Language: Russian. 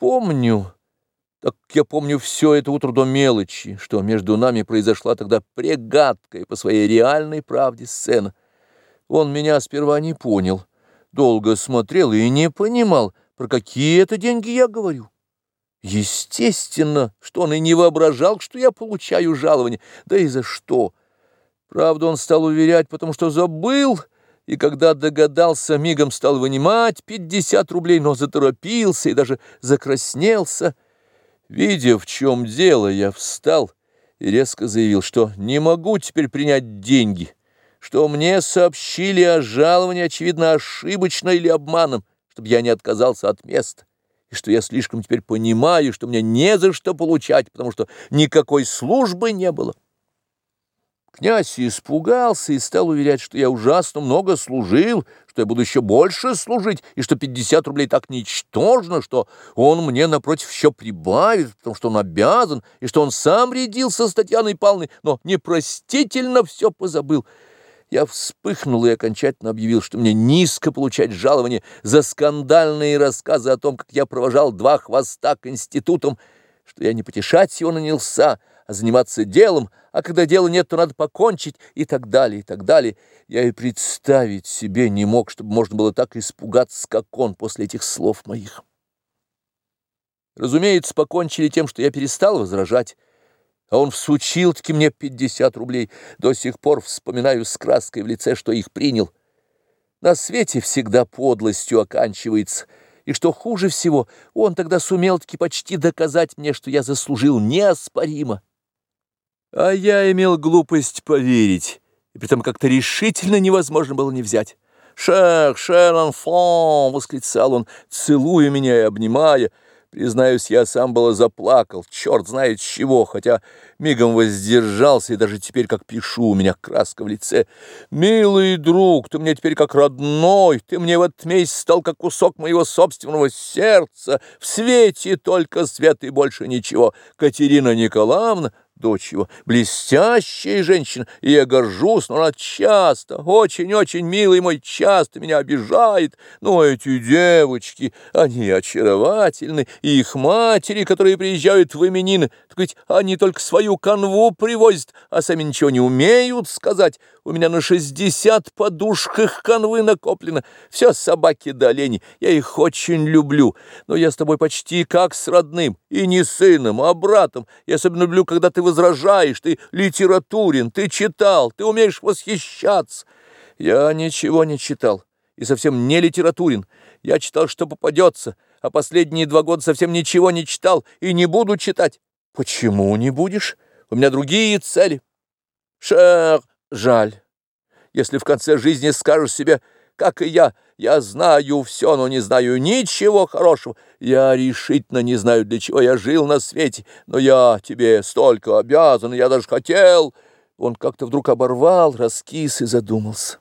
помню, так я помню все это утро до мелочи, что между нами произошла тогда прегадкая по своей реальной правде сцена. Он меня сперва не понял, долго смотрел и не понимал, про какие это деньги я говорю. Естественно, что он и не воображал, что я получаю жалование, да и за что. Правда, он стал уверять, потому что забыл, и когда догадался, мигом стал вынимать пятьдесят рублей, но заторопился и даже закраснелся. Видя, в чем дело, я встал и резко заявил, что не могу теперь принять деньги, что мне сообщили о жаловании, очевидно, ошибочно или обманом, чтобы я не отказался от места, и что я слишком теперь понимаю, что мне не за что получать, потому что никакой службы не было. Князь испугался и стал уверять, что я ужасно много служил, что я буду еще больше служить, и что 50 рублей так ничтожно, что он мне, напротив, еще прибавит, потому что он обязан, и что он сам рядился с Татьяной Павловной, но непростительно все позабыл. Я вспыхнул и окончательно объявил, что мне низко получать жалование за скандальные рассказы о том, как я провожал два хвоста к институтам, что я не потешать его нанялся, заниматься делом, а когда дела нет, то надо покончить, и так далее, и так далее. Я и представить себе не мог, чтобы можно было так испугаться, как он после этих слов моих. Разумеется, покончили тем, что я перестал возражать, а он всучил-таки мне пятьдесят рублей. До сих пор вспоминаю с краской в лице, что их принял. На свете всегда подлостью оканчивается — и что хуже всего, он тогда сумел-таки почти доказать мне, что я заслужил неоспоримо. А я имел глупость поверить, и притом как-то решительно невозможно было не взять. «Шер, шер, анфон!» — восклицал он, целуя меня и обнимая. Признаюсь, я сам было заплакал, черт знает чего, хотя мигом воздержался, и даже теперь, как пишу, у меня краска в лице. «Милый друг, ты мне теперь как родной, ты мне в этот месяц стал как кусок моего собственного сердца, в свете только свет и больше ничего. Катерина Николаевна, дочь его, блестящая женщина, и я горжусь, но она часто, очень-очень, милый мой, часто меня обижает. Но эти девочки, они очаровательны, и их матери, которые приезжают в именины, так ведь они только свою канву привозят, а сами ничего не умеют сказать. У меня на шестьдесят подушках канвы накоплено, все собаки да олени, я их очень люблю, но я с тобой почти как с родным, и не сыном, а братом, я особенно люблю, когда ты возражаешь, ты литературен, ты читал, ты умеешь восхищаться. Я ничего не читал и совсем не литературен. Я читал, что попадется, а последние два года совсем ничего не читал и не буду читать. Почему не будешь? У меня другие цели. Шер, жаль. Если в конце жизни скажешь себе как и я. Я знаю все, но не знаю ничего хорошего. Я решительно не знаю, для чего я жил на свете, но я тебе столько обязан, я даже хотел...» Он как-то вдруг оборвал, раскис и задумался.